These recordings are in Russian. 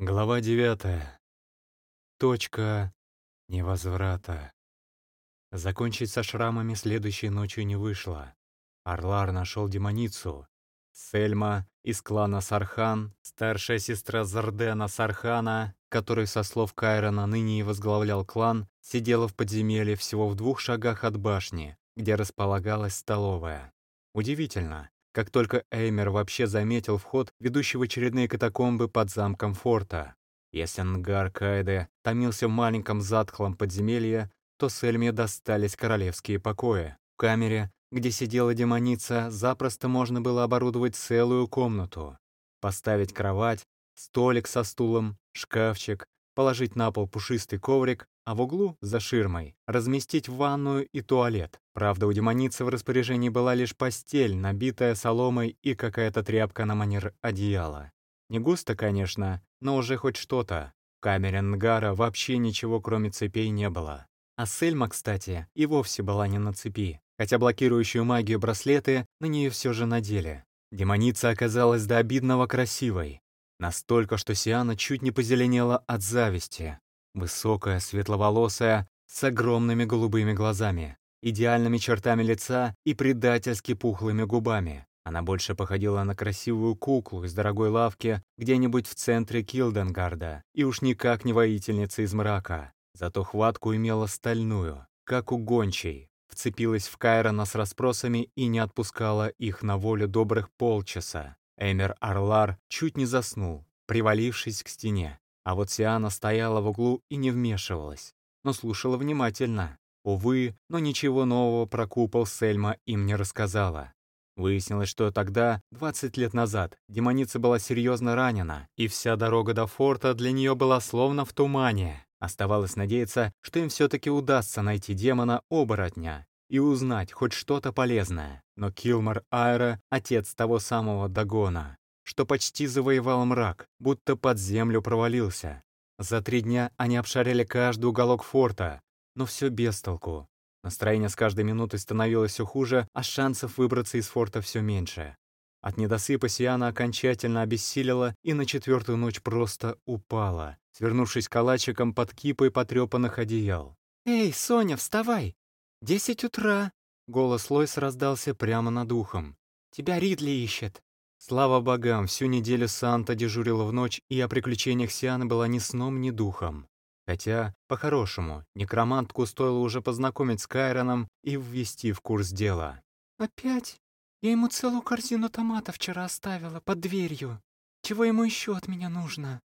Глава девятая. Точка невозврата. Закончить со шрамами следующей ночью не вышло. Орлар нашел демоницу. Сельма из клана Сархан, старшая сестра Зардена Сархана, который, со слов Кайрона, ныне и возглавлял клан, сидела в подземелье всего в двух шагах от башни, где располагалась столовая. Удивительно, как только Эймер вообще заметил вход, ведущий в очередные катакомбы под замком форта. Если Нгар Кайде томился в маленьком затхлом подземелье, то Сельме достались королевские покои. В камере, где сидела демоница, запросто можно было оборудовать целую комнату. Поставить кровать, столик со стулом, шкафчик, положить на пол пушистый коврик, а в углу, за ширмой, разместить ванную и туалет. Правда, у демоницы в распоряжении была лишь постель, набитая соломой и какая-то тряпка на манер одеяла. Не густо, конечно, но уже хоть что-то. В камере Нгара вообще ничего, кроме цепей, не было. А Сельма, кстати, и вовсе была не на цепи, хотя блокирующую магию браслеты на нее все же надели. Демоница оказалась до обидного красивой. Настолько, что Сиана чуть не позеленела от зависти. Высокая, светловолосая, с огромными голубыми глазами, идеальными чертами лица и предательски пухлыми губами. Она больше походила на красивую куклу из дорогой лавки где-нибудь в центре Килденгарда, и уж никак не воительница из мрака. Зато хватку имела стальную, как у гончей. Вцепилась в Кайрона с расспросами и не отпускала их на волю добрых полчаса. Эмер Арлар чуть не заснул, привалившись к стене. А вот Сиана стояла в углу и не вмешивалась, но слушала внимательно. Увы, но ничего нового про купол Сельма им не рассказала. Выяснилось, что тогда, 20 лет назад, демоница была серьезно ранена, и вся дорога до форта для нее была словно в тумане. Оставалось надеяться, что им все-таки удастся найти демона-оборотня и узнать хоть что-то полезное. Но Килмар Айра — отец того самого Дагона, что почти завоевал мрак, будто под землю провалился. За три дня они обшарили каждый уголок форта, но все без толку. Настроение с каждой минутой становилось все хуже, а шансов выбраться из форта все меньше. От недосыпа Сиана окончательно обессилила и на четвертую ночь просто упала, свернувшись калачиком под кипой потрепанных одеял. «Эй, Соня, вставай! Десять утра!» Голос Лойс раздался прямо над ухом. «Тебя Ридли ищет!» Слава богам, всю неделю Санта дежурила в ночь, и о приключениях Сианы была ни сном, ни духом. Хотя, по-хорошему, некромантку стоило уже познакомить с Кайроном и ввести в курс дела. «Опять? Я ему целую корзину томатов вчера оставила под дверью. Чего ему еще от меня нужно?»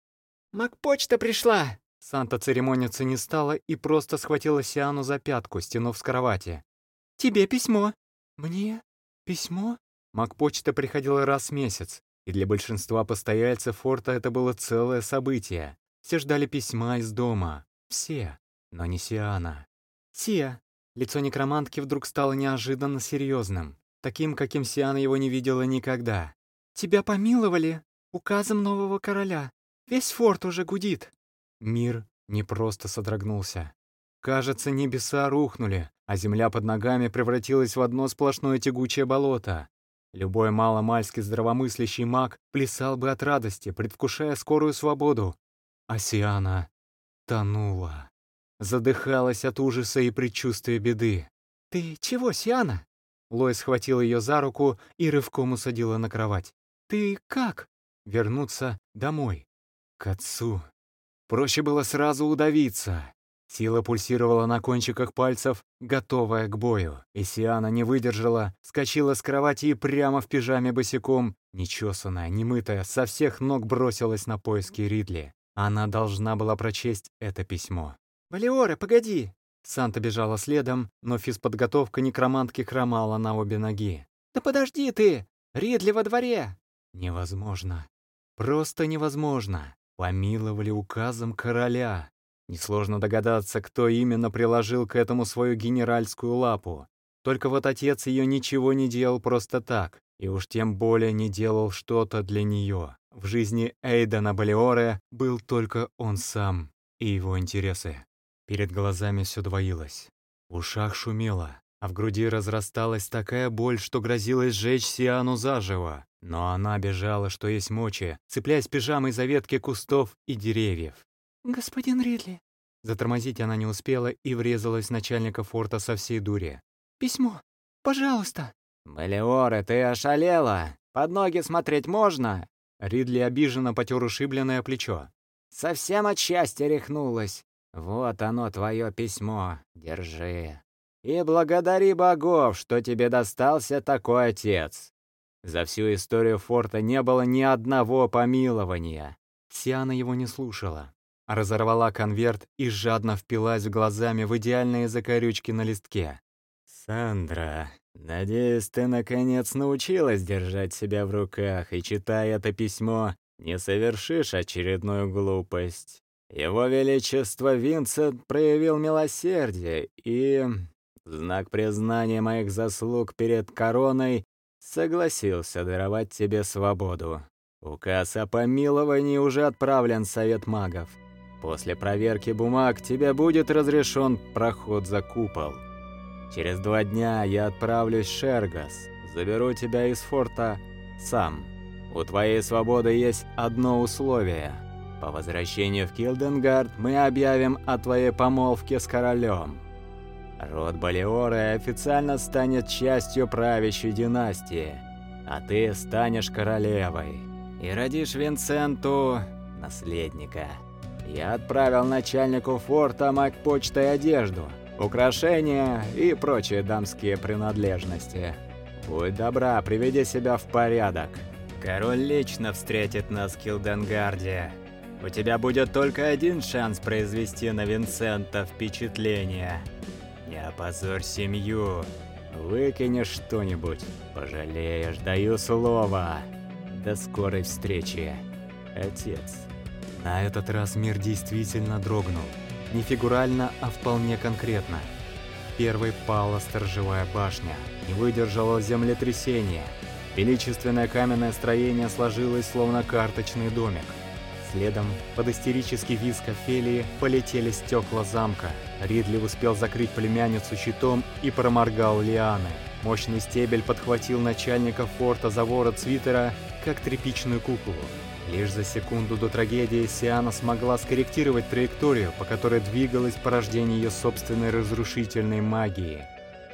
«Макпочта пришла!» Санта церемониться не стала и просто схватила Сиану за пятку, стянув с кровати. «Тебе письмо». «Мне? Письмо?» Макпочта приходила раз в месяц, и для большинства постояльцев форта это было целое событие. Все ждали письма из дома. Все, но не Сиана. «Сия!» Лицо некромантки вдруг стало неожиданно серьезным, таким, каким Сиана его не видела никогда. «Тебя помиловали указом нового короля. Весь форт уже гудит». Мир не просто содрогнулся. Кажется, небеса рухнули, а земля под ногами превратилась в одно сплошное тягучее болото. Любой маломальски здравомыслящий маг плясал бы от радости, предвкушая скорую свободу. А Сиана тонула. Задыхалась от ужаса и предчувствия беды. «Ты чего, Сиана?» Лой схватил ее за руку и рывком усадила на кровать. «Ты как?» «Вернуться домой. К отцу». Проще было сразу удавиться. Сила пульсировала на кончиках пальцев, готовая к бою. И Сиана не выдержала, скочила с кровати и прямо в пижаме босиком, нечесанная, немытая, со всех ног бросилась на поиски Ридли. Она должна была прочесть это письмо. «Валиора, погоди!» Санта бежала следом, но физподготовка некромантки хромала на обе ноги. «Да подожди ты! Ридли во дворе!» Невозможно. Просто невозможно. Помиловали указом короля. Несложно догадаться, кто именно приложил к этому свою генеральскую лапу. Только вот отец ее ничего не делал просто так, и уж тем более не делал что-то для нее. В жизни Эйдена Балиоре был только он сам и его интересы. Перед глазами все двоилось. В ушах шумело, а в груди разрасталась такая боль, что грозилось сжечь Сиану заживо. Но она бежала, что есть мочи, цепляясь пижамой за ветки кустов и деревьев. «Господин Ридли!» Затормозить она не успела и врезалась в начальника форта со всей дури. «Письмо! Пожалуйста!» «Малиоре, ты ошалела! Под ноги смотреть можно?» Ридли обиженно потер ушибленное плечо. «Совсем от счастья рехнулась. Вот оно, твое письмо. Держи. И благодари богов, что тебе достался такой отец. За всю историю форта не было ни одного помилования». Сиана его не слушала. Разорвала конверт и жадно впилась глазами в идеальные закорючки на листке. «Сандра, надеюсь, ты наконец научилась держать себя в руках и, читая это письмо, не совершишь очередную глупость. Его Величество Винсент проявил милосердие и, знак признания моих заслуг перед короной, согласился даровать тебе свободу. Указ о помиловании уже отправлен в Совет магов. После проверки бумаг тебе будет разрешен проход за купол. Через два дня я отправлюсь в Шергас, заберу тебя из форта сам. У твоей свободы есть одно условие. По возвращению в Килденгард мы объявим о твоей помолвке с королем. Род Балиоры официально станет частью правящей династии, а ты станешь королевой и родишь Винсенту наследника. Я отправил начальнику форта мать почтой одежду, украшения и прочие дамские принадлежности. Будь добра, приведи себя в порядок. Король лично встретит нас в Килденгарде. У тебя будет только один шанс произвести на Винсента впечатление. Не опозорь семью. Выкинешь что-нибудь, пожалеешь, даю слово. До скорой встречи, отец. На этот раз мир действительно дрогнул. Не фигурально, а вполне конкретно. Первой пала сторожевая башня, не выдержала землетрясения. Величественное каменное строение сложилось, словно карточный домик. Следом, под истерический визг Офелии, полетели стекла замка. Ридли успел закрыть племянницу щитом и проморгал лианы. Мощный стебель подхватил начальника форта за ворот свитера, как тряпичную куклу. Лишь за секунду до трагедии Сиана смогла скорректировать траекторию, по которой двигалось порождение ее собственной разрушительной магии.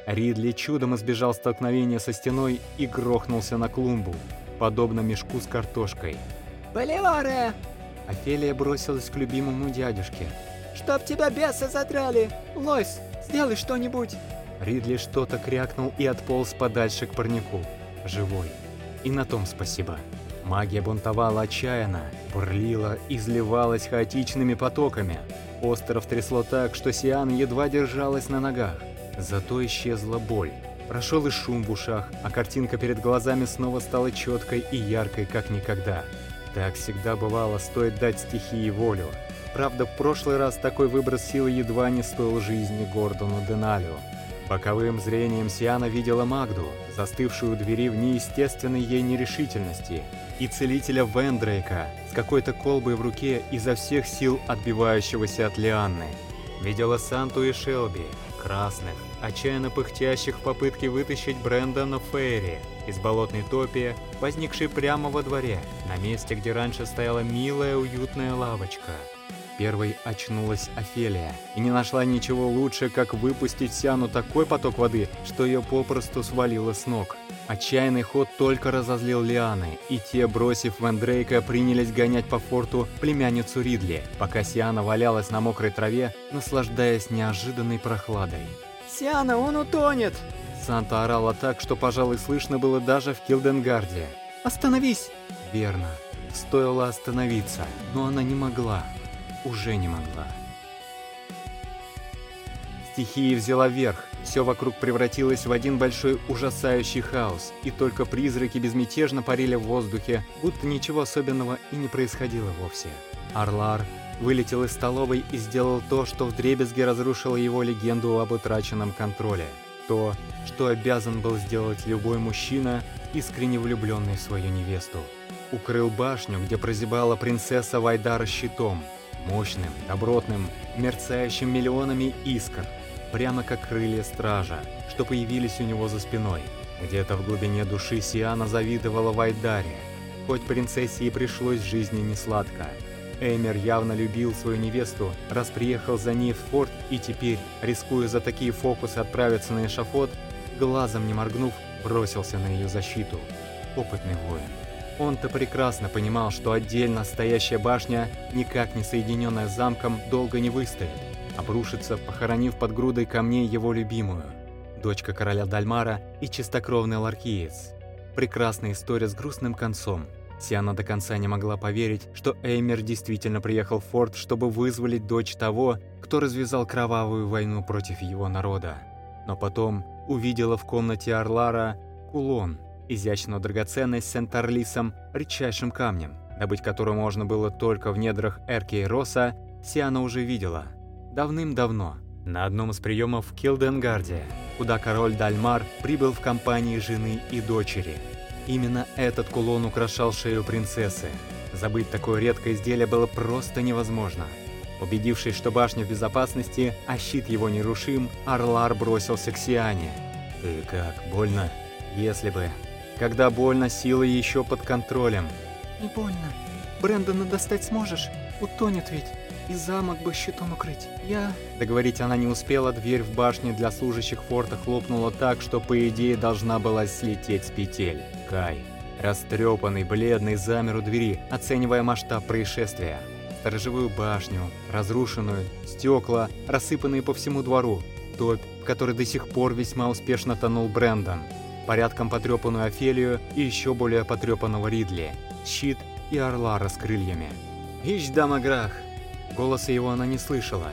Ридли чудом избежал столкновения со стеной и грохнулся на клумбу, подобно мешку с картошкой. «Боливаре!» Офелия бросилась к любимому дядюшке. «Чтоб тебя бесы задрали! Лойс, сделай что-нибудь!» Ридли что-то крякнул и отполз подальше к парнику. Живой. И на том спасибо. Магия бунтовала отчаянно, бурлила, изливалась хаотичными потоками. Остров трясло так, что Сиан едва держалась на ногах. Зато исчезла боль. Прошел и шум в ушах, а картинка перед глазами снова стала четкой и яркой, как никогда. Так всегда бывало, стоит дать стихии волю. Правда, в прошлый раз такой выброс силы едва не стоил жизни Гордону Деналю. Боковым зрением Сиана видела Магду, застывшую у двери в неестественной ей нерешительности, и целителя Вендрейка с какой-то колбой в руке изо всех сил отбивающегося от Лианны. Видела Санту и Шелби, красных, отчаянно пыхтящих в попытке вытащить Брэндона Фейри из болотной топи, возникшей прямо во дворе, на месте, где раньше стояла милая уютная лавочка. Первой очнулась Офелия и не нашла ничего лучше, как выпустить Сиану такой поток воды, что ее попросту свалило с ног. Отчаянный ход только разозлил Лианы, и те, бросив Вендрейка, принялись гонять по форту племянницу Ридли, пока Сиана валялась на мокрой траве, наслаждаясь неожиданной прохладой. «Сиана, он утонет!» Санта орала так, что, пожалуй, слышно было даже в Килденгарде. «Остановись!» Верно. Стоило остановиться, но она не могла уже не могла. Стихия взяла верх, все вокруг превратилось в один большой ужасающий хаос, и только призраки безмятежно парили в воздухе, будто ничего особенного и не происходило вовсе. Арлар вылетел из столовой и сделал то, что вдребезги разрушило его легенду об утраченном контроле. То, что обязан был сделать любой мужчина, искренне влюбленный в свою невесту. Укрыл башню, где прозябала принцесса Вайдара щитом – мощным, добротным, мерцающим миллионами искр. прямо как крылья стража, что появились у него за спиной. Где-то в глубине души Сиана завидовала Вайдаре. Хоть принцессе и пришлось в жизни несладко. Эймер явно любил свою невесту, раз приехал за ней в форт и теперь, рискуя за такие фокусы отправиться на эшафот, глазом не моргнув, бросился на ее защиту. Опытный воин. Он-то прекрасно понимал, что отдельно стоящая башня, никак не соединенная с замком, долго не выстоит. Обрушится, похоронив под грудой камней его любимую. Дочка короля Дальмара и чистокровный ларкиец. Прекрасная история с грустным концом. Сиана до конца не могла поверить, что Эймер действительно приехал в форт, чтобы вызволить дочь того, кто развязал кровавую войну против его народа. Но потом увидела в комнате Арлара кулон – изящную драгоценность с сентарлисом, редчайшим камнем, добыть которую можно было только в недрах Эрки и Роса, Сиана уже видела. Давным-давно, на одном из приемов в Килденгарде, куда король Дальмар прибыл в компании жены и дочери. Именно этот кулон украшал шею принцессы. Забыть такое редкое изделие было просто невозможно. Убедившись, что башня в безопасности, а щит его нерушим, Арлар бросился к Сиане. «Ты как, больно?» «Если бы...» Когда больно, сила еще под контролем. Не больно. Брэндона достать сможешь? Утонет ведь. И замок бы щитом укрыть. Я... Договорить она не успела, дверь в башне для служащих форта хлопнула так, что по идее должна была слететь с петель. Кай. Растрепанный, бледный, замер у двери, оценивая масштаб происшествия. Сторожевую башню, разрушенную, стекла, рассыпанные по всему двору, топь, в которой до сих пор весьма успешно тонул Брэндон порядком потрепанную Офелию и еще более потрепанного Ридли, щит и орлара с крыльями. «Ищ, дама Грах!» Голоса его она не слышала.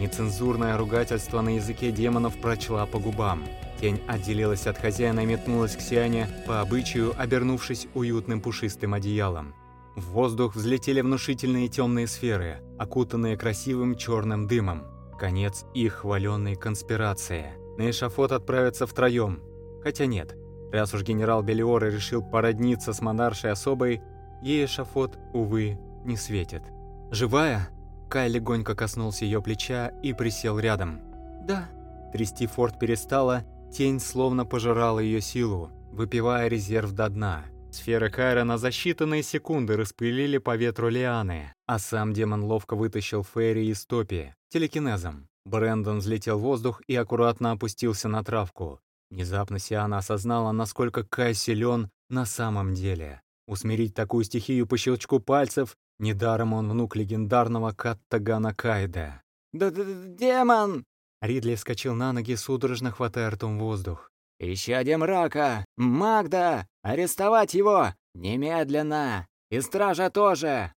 Нецензурное ругательство на языке демонов прочла по губам. Тень отделилась от хозяина и метнулась к Сиане, по обычаю обернувшись уютным пушистым одеялом. В воздух взлетели внушительные темные сферы, окутанные красивым черным дымом. Конец их хваленной конспирации. На эшафот отправятся втроем. Хотя нет, Раз уж генерал Белиора решил породниться с монаршей особой, ей эшафот, увы, не светит. «Живая?» Кай легонько коснулся ее плеча и присел рядом. «Да». Трясти форт перестала, тень словно пожирала ее силу, выпивая резерв до дна. Сферы Кайра на засчитанные секунды распылили по ветру лианы, а сам демон ловко вытащил Ферри из топи, телекинезом. Брэндон взлетел в воздух и аккуратно опустился на травку, Внезапно Сиана осознала, насколько Кай силен на самом деле. Усмирить такую стихию по щелчку пальцев — недаром он внук легендарного Каттагана Кайда. «Да-да-да, демон!» Ридли вскочил на ноги, судорожно хватая ртом воздух. «Ища мрака! Магда! Арестовать его! Немедленно! И стража тоже!»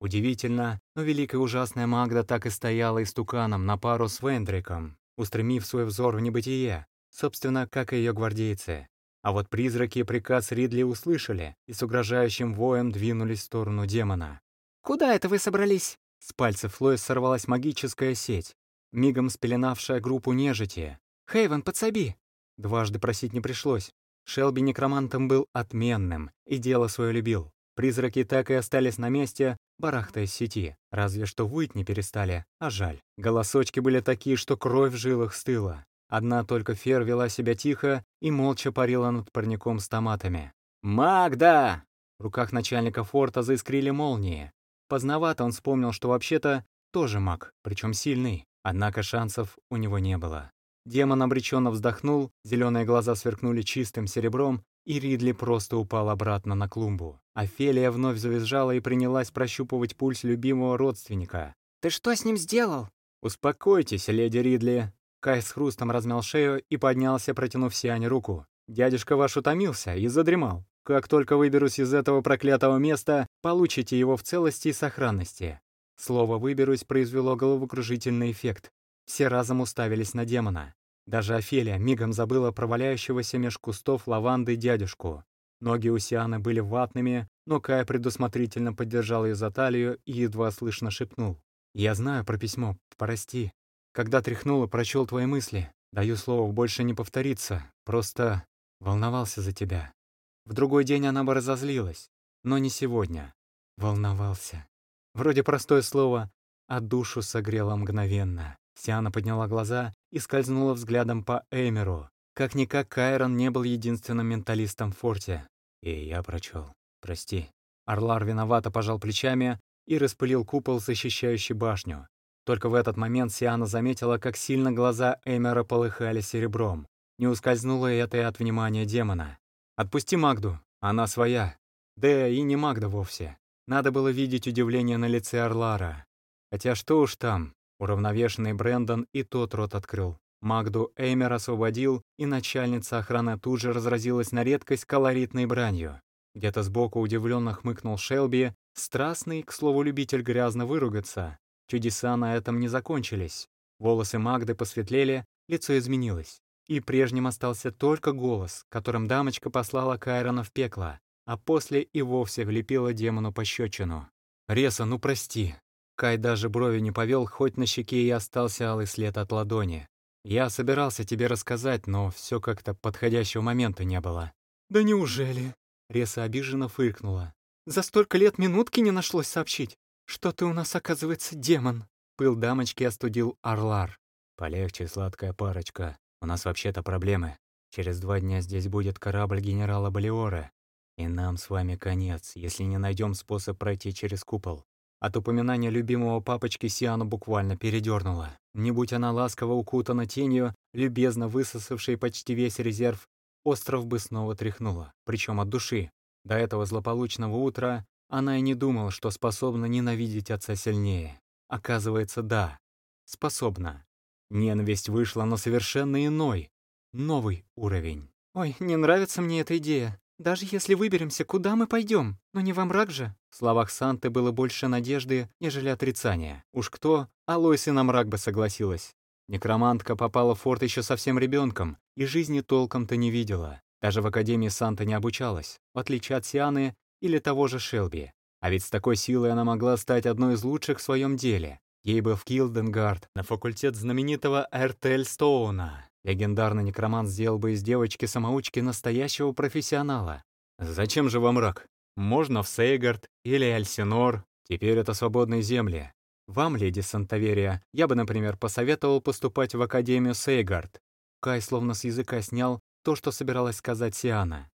Удивительно, но великая ужасная Магда так и стояла истуканом на пару с Вендриком, устремив свой взор в небытие. Собственно, как и ее гвардейцы. А вот призраки приказ Ридли услышали и с угрожающим воем двинулись в сторону демона. «Куда это вы собрались?» С пальцев Лоис сорвалась магическая сеть, мигом спеленавшая группу нежити. «Хейвен, подсоби!» Дважды просить не пришлось. Шелби некромантом был отменным и дело свое любил. Призраки так и остались на месте, барахтаясь сети. Разве что выть не перестали, а жаль. Голосочки были такие, что кровь в жилах стыла. Одна только Фер вела себя тихо и молча парила над парником с томатами. «Магда!» В руках начальника форта заискрили молнии. Поздновато он вспомнил, что вообще-то тоже маг, причем сильный. Однако шансов у него не было. Демон обреченно вздохнул, зеленые глаза сверкнули чистым серебром, и Ридли просто упал обратно на клумбу. Офелия вновь завизжала и принялась прощупывать пульс любимого родственника. «Ты что с ним сделал?» «Успокойтесь, леди Ридли. Кай с хрустом размял шею и поднялся, протянув Сиане руку. «Дядюшка ваш утомился и задремал. Как только выберусь из этого проклятого места, получите его в целости и сохранности». Слово «выберусь» произвело головокружительный эффект. Все разом уставились на демона. Даже Офелия мигом забыла про валяющегося меж кустов лаванды дядюшку. Ноги у Сианы были ватными, но Кай предусмотрительно поддержал ее за талию и едва слышно шепнул. «Я знаю про письмо, прости». Когда тряхнул и прочел твои мысли, даю слово больше не повториться, просто волновался за тебя. В другой день она бы разозлилась, но не сегодня. Волновался. Вроде простое слово, а душу согрело мгновенно. Сиана подняла глаза и скользнула взглядом по Эймеру. Как-никак Кайрон не был единственным менталистом в форте. И я прочел. Прости. Орлар виновато пожал плечами и распылил купол, защищающий башню. Только в этот момент Сиана заметила, как сильно глаза Эймера полыхали серебром. Не ускользнуло это и от внимания демона. «Отпусти Магду, она своя». Да и не Магда вовсе. Надо было видеть удивление на лице Орлара. Хотя что уж там, уравновешенный Брэндон и тот рот открыл. Магду Эймер освободил, и начальница охраны тут же разразилась на редкость колоритной бранью. Где-то сбоку удивленно хмыкнул Шелби, страстный, к слову, любитель грязно выругаться. Чудеса на этом не закончились. Волосы Магды посветлели, лицо изменилось. И прежним остался только голос, которым дамочка послала Кайрона в пекло, а после и вовсе влепила демону пощечину. «Реса, ну прости». Кай даже брови не повел, хоть на щеке и остался алый след от ладони. «Я собирался тебе рассказать, но все как-то подходящего момента не было». «Да неужели?» Реса обиженно фыркнула. «За столько лет минутки не нашлось сообщить, что ты у нас, оказывается, демон». Пыл дамочки остудил Орлар. «Полегче, сладкая парочка. У нас вообще-то проблемы. Через два дня здесь будет корабль генерала Балиора. И нам с вами конец, если не найдем способ пройти через купол. От упоминания любимого папочки Сиану буквально передернула. Не будь она ласково укутана тенью, любезно высосавшей почти весь резерв, остров бы снова тряхнула, причем от души. До этого злополучного утра она и не думала, что способна ненавидеть отца сильнее. Оказывается, да, способна. Ненависть вышла на совершенно иной, новый уровень. «Ой, не нравится мне эта идея. Даже если выберемся, куда мы пойдем? Но не во мрак же. В словах Санты было больше надежды, нежели отрицания. Уж кто, а Лойс и на мрак бы согласилась. Некромантка попала в форт еще совсем ребенком и жизни толком-то не видела. Даже в Академии Санта не обучалась, в отличие от Сианы или того же Шелби. А ведь с такой силой она могла стать одной из лучших в своем деле. Ей бы в Килденгард, на факультет знаменитого Эртель Стоуна. Легендарный некромант сделал бы из девочки-самоучки настоящего профессионала. Зачем же вам рак? Можно в Сейгард или Альсинор. Теперь это свободные земли. Вам, леди Сантаверия, я бы, например, посоветовал поступать в Академию Сейгард. Кай словно с языка снял то, что собиралась сказать Сиана.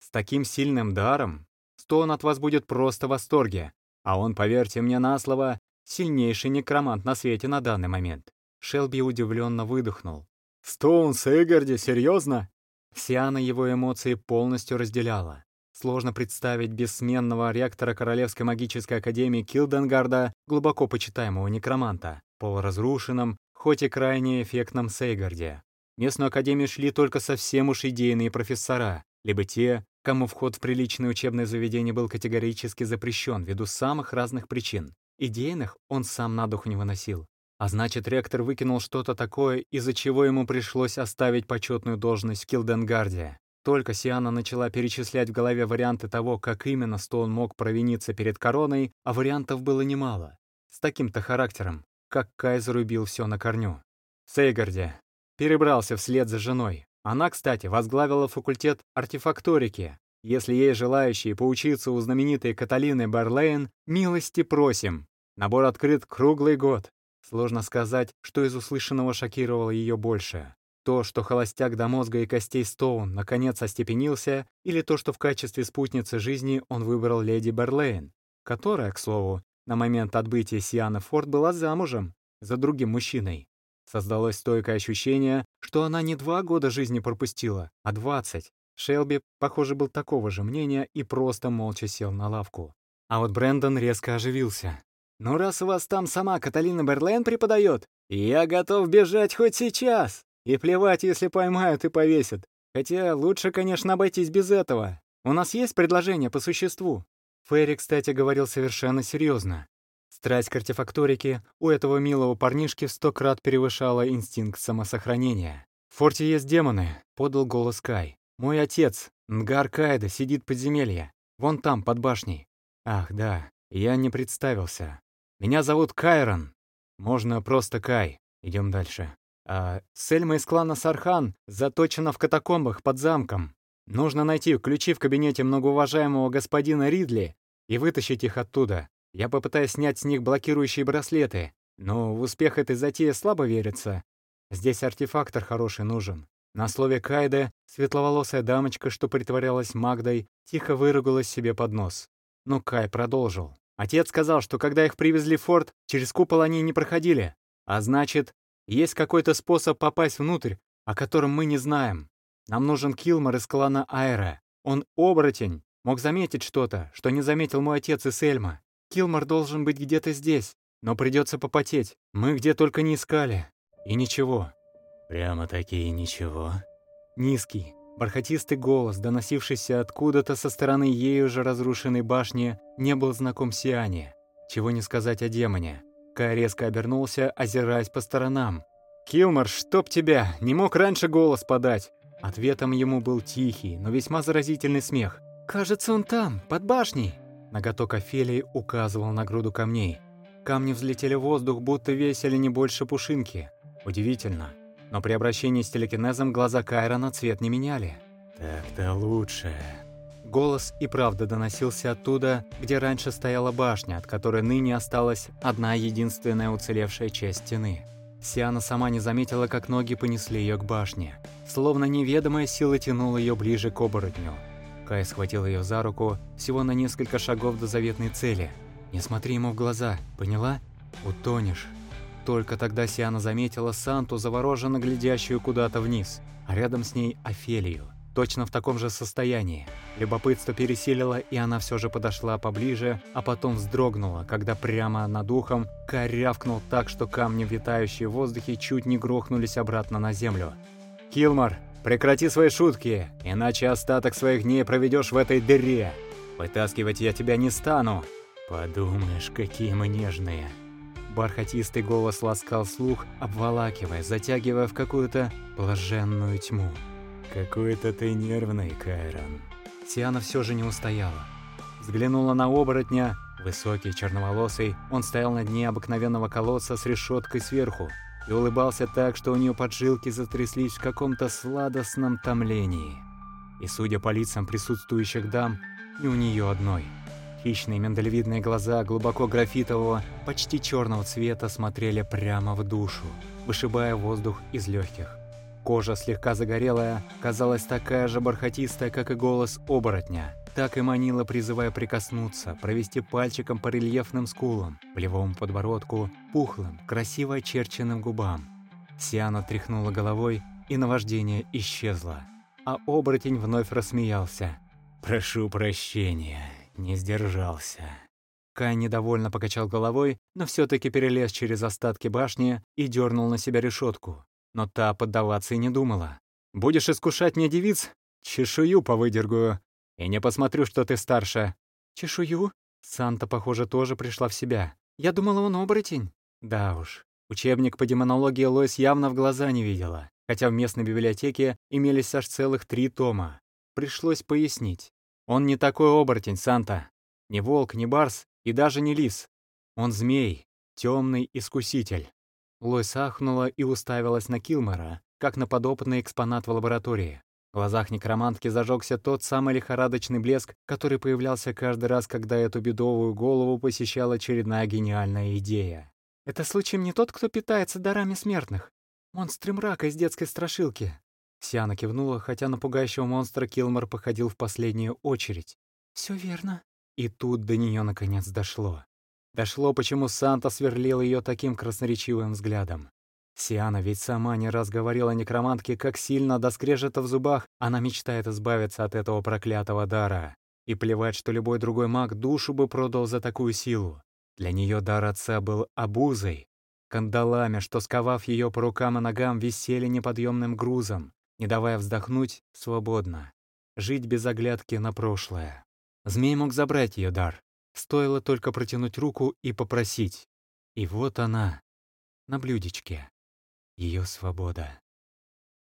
С таким сильным даром Стоун от вас будет просто в восторге. А он, поверьте мне на слово, сильнейший некромант на свете на данный момент. Шелби удивленно выдохнул. «Стоун Сейгарди, серьезно?» Сиана его эмоции полностью разделяла. Сложно представить бессменного ректора Королевской магической академии Килденгарда, глубоко почитаемого некроманта, полуразрушенном, хоть и крайне эффектном Сейгарде. Местную академию шли только совсем уж идейные профессора, либо те, кому вход в приличное учебное заведение был категорически запрещен ввиду самых разных причин. Идейных он сам на дух не выносил. А значит, ректор выкинул что-то такое, из-за чего ему пришлось оставить почетную должность в Килденгарде. Только Сиана начала перечислять в голове варианты того, как именно Стоун мог провиниться перед короной, а вариантов было немало. С таким-то характером, как Кай зарубил все на корню. Сейгарде перебрался вслед за женой. Она, кстати, возглавила факультет артефакторики. Если есть желающие поучиться у знаменитой Каталины Барлейн, милости просим. Набор открыт круглый год. Сложно сказать, что из услышанного шокировало ее больше. То, что холостяк до мозга и костей Стоун наконец остепенился, или то, что в качестве спутницы жизни он выбрал леди Берлейн, которая, к слову, на момент отбытия Сианы Форд была замужем за другим мужчиной. Создалось стойкое ощущение, что она не два года жизни пропустила, а двадцать. Шелби, похоже, был такого же мнения и просто молча сел на лавку. А вот Брэндон резко оживился. «Ну, раз у вас там сама Каталина Берлен преподает, я готов бежать хоть сейчас. И плевать, если поймают и повесят. Хотя лучше, конечно, обойтись без этого. У нас есть предложение по существу?» Ферри, кстати, говорил совершенно серьезно. Страсть к артефакторике у этого милого парнишки в сто крат превышала инстинкт самосохранения. «В форте есть демоны», — подал голос Кай. «Мой отец, Нгар Кайда, сидит в подземелье. Вон там, под башней». «Ах, да, я не представился. Меня зовут Кайрон. Можно просто Кай. Идем дальше. А Сельма из клана Сархан заточена в катакомбах под замком. Нужно найти ключи в кабинете многоуважаемого господина Ридли и вытащить их оттуда. Я попытаюсь снять с них блокирующие браслеты. Но в успех этой затеи слабо верится. Здесь артефактор хороший нужен. На слове Кайде светловолосая дамочка, что притворялась Магдой, тихо выругалась себе под нос. Но Кай продолжил. Отец сказал, что когда их привезли в форт, через купол они не проходили. А значит, есть какой-то способ попасть внутрь, о котором мы не знаем. Нам нужен Килмор из клана Айра. Он оборотень, мог заметить что-то, что не заметил мой отец и Сельма. Килмор должен быть где-то здесь, но придется попотеть. Мы где только не искали. И ничего. Прямо-таки ничего. Низкий, бархатистый голос, доносившийся откуда-то со стороны ею же разрушенной башни, не был знаком Сиане. Чего не сказать о демоне. Кай резко обернулся, озираясь по сторонам. «Килмор, чтоб тебя! Не мог раньше голос подать!» Ответом ему был тихий, но весьма заразительный смех. «Кажется, он там, под башней!» Ноготок Офелии указывал на груду камней. Камни взлетели в воздух, будто весили не больше пушинки. Удивительно. Но при обращении с телекинезом глаза Кайрона цвет не меняли. «Так-то лучше». Голос и правда доносился оттуда, где раньше стояла башня, от которой ныне осталась одна единственная уцелевшая часть стены. Сиана сама не заметила, как ноги понесли ее к башне. Словно неведомая сила тянула ее ближе к оборотню. Кай схватил ее за руку всего на несколько шагов до заветной цели. «Не смотри ему в глаза, поняла? Утонешь». Только тогда Сиана заметила Санту, завороженно глядящую куда-то вниз, а рядом с ней Офелию, точно в таком же состоянии. Любопытство пересилило, и она все же подошла поближе, а потом вздрогнула, когда прямо над ухом Кай рявкнул так, что камни, витающие в воздухе, чуть не грохнулись обратно на землю. «Килмар, прекрати свои шутки, иначе остаток своих дней проведешь в этой дыре. Вытаскивать я тебя не стану». «Подумаешь, какие мы нежные». Бархатистый голос ласкал слух, обволакивая, затягивая в какую-то блаженную тьму. «Какой-то ты нервный, Кайрон». Сиана все же не устояла. Взглянула на оборотня, высокий, черноволосый, он стоял на дне обыкновенного колодца с решеткой сверху и улыбался так, что у нее поджилки затряслись в каком-то сладостном томлении. И, судя по лицам присутствующих дам, не у нее одной. Хищные миндалевидные глаза глубоко графитового, почти черного цвета смотрели прямо в душу, вышибая воздух из легких. Кожа слегка загорелая, казалась такая же бархатистая, как и голос оборотня. Так и манила, призывая прикоснуться, провести пальчиком по рельефным скулам, плевому подбородку, пухлым, красиво очерченным губам. Сиана тряхнула головой, и наваждение исчезло. А оборотень вновь рассмеялся. «Прошу прощения, не сдержался». Кай недовольно покачал головой, но все-таки перелез через остатки башни и дернул на себя решетку но та поддаваться и не думала. «Будешь искушать мне девиц? Чешую повыдергаю. И не посмотрю, что ты старше». «Чешую?» Санта, похоже, тоже пришла в себя. «Я думала, он оборотень». Да уж, учебник по демонологии Лойс явно в глаза не видела, хотя в местной библиотеке имелись аж целых три тома. Пришлось пояснить. Он не такой оборотень, Санта. Не волк, не барс и даже не лис. Он змей, темный искуситель. Лойс ахнула и уставилась на Килмора, как на подопытный экспонат в лаборатории. В глазах некромантки зажегся тот самый лихорадочный блеск, который появлялся каждый раз, когда эту бедовую голову посещала очередная гениальная идея. «Это случаем не тот, кто питается дарами смертных? Монстры мрака из детской страшилки?» Сиана кивнула, хотя на пугающего монстра Килмор походил в последнюю очередь. «Все верно». И тут до нее наконец дошло. Дошло, почему Санта сверлил ее таким красноречивым взглядом. Сиана ведь сама не раз говорила некромантке, как сильно до скрежета в зубах она мечтает избавиться от этого проклятого дара. И плевать, что любой другой маг душу бы продал за такую силу. Для нее дар отца был обузой, кандалами, что, сковав ее по рукам и ногам, висели неподъемным грузом, не давая вздохнуть свободно, жить без оглядки на прошлое. Змей мог забрать ее дар, Стоило только протянуть руку и попросить. И вот она, на блюдечке. Ее свобода.